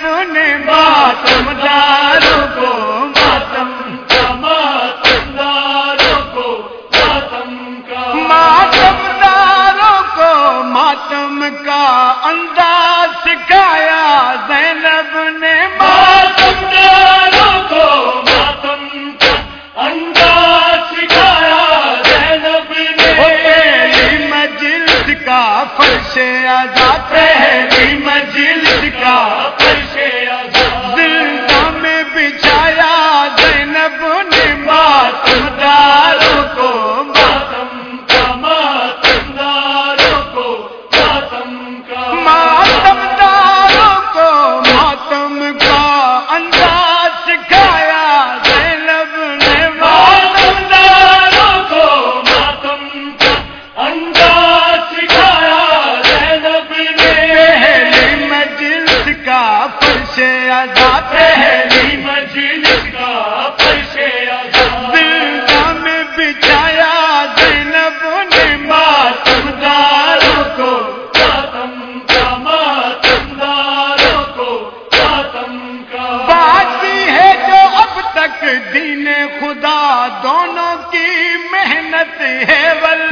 نے بات سمجھا۔ انداز سکھایا کا فرش ادا۔ پہلی مجلس کا ماتم داروں کو کا ماتم داروں کو ماتم کا۔ بات ہے جو اب تک دین خدا دونوں کی محنت ہے۔ ول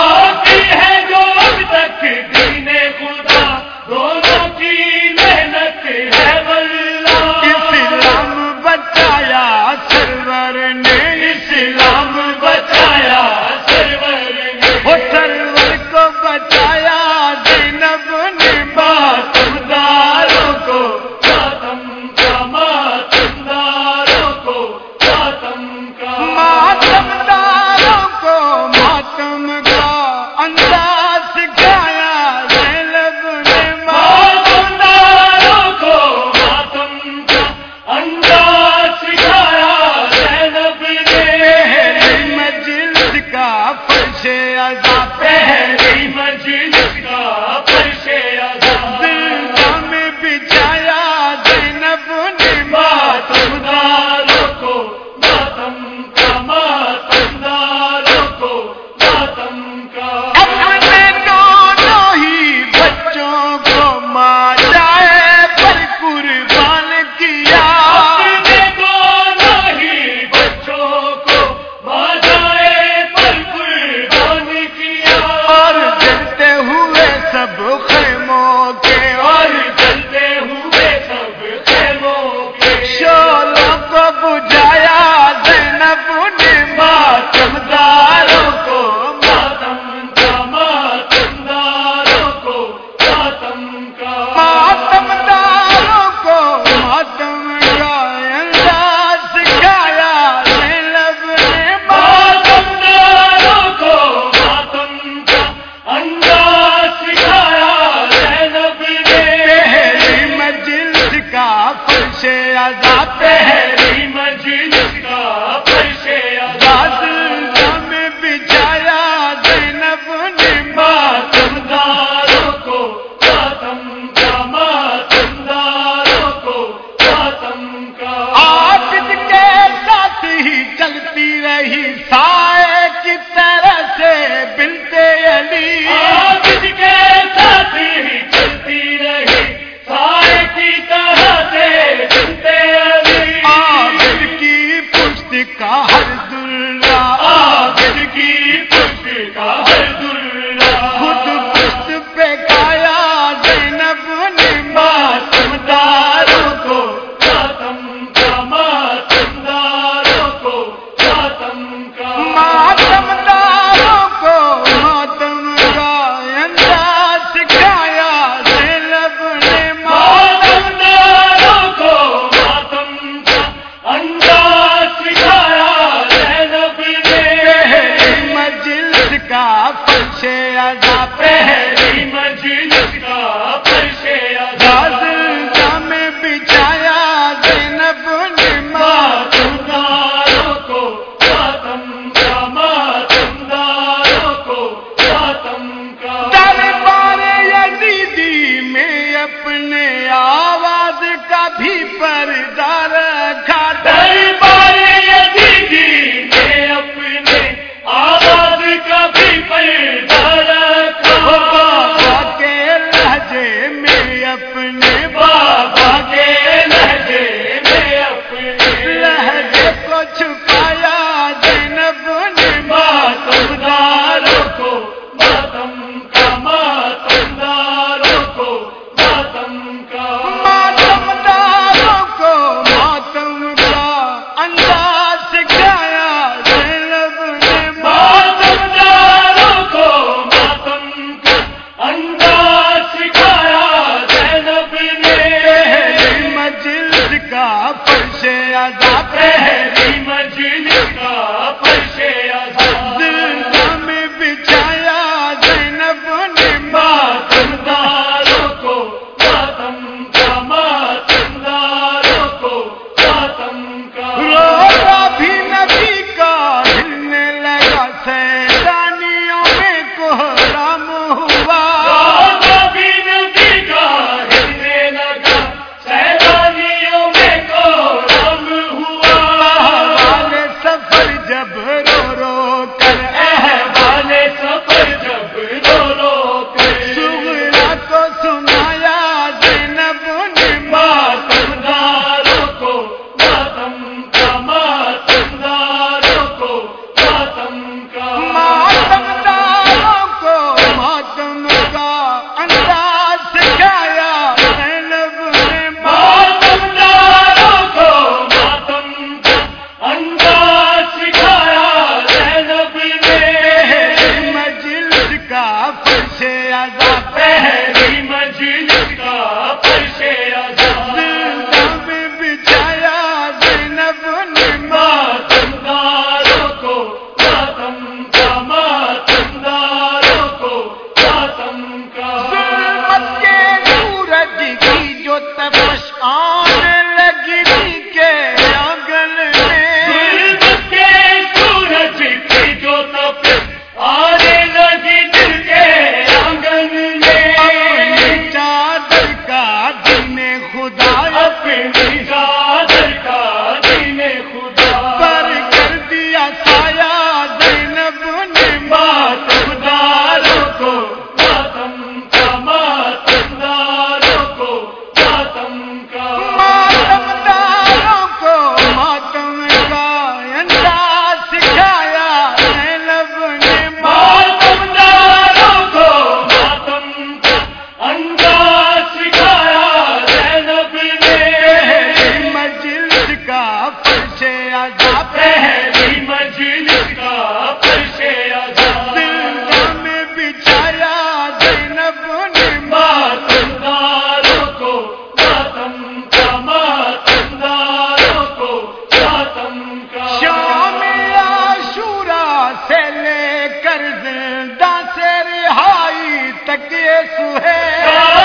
ظلمت کے سورج کی جو تپش آ زندہ سے رہائی تک سہے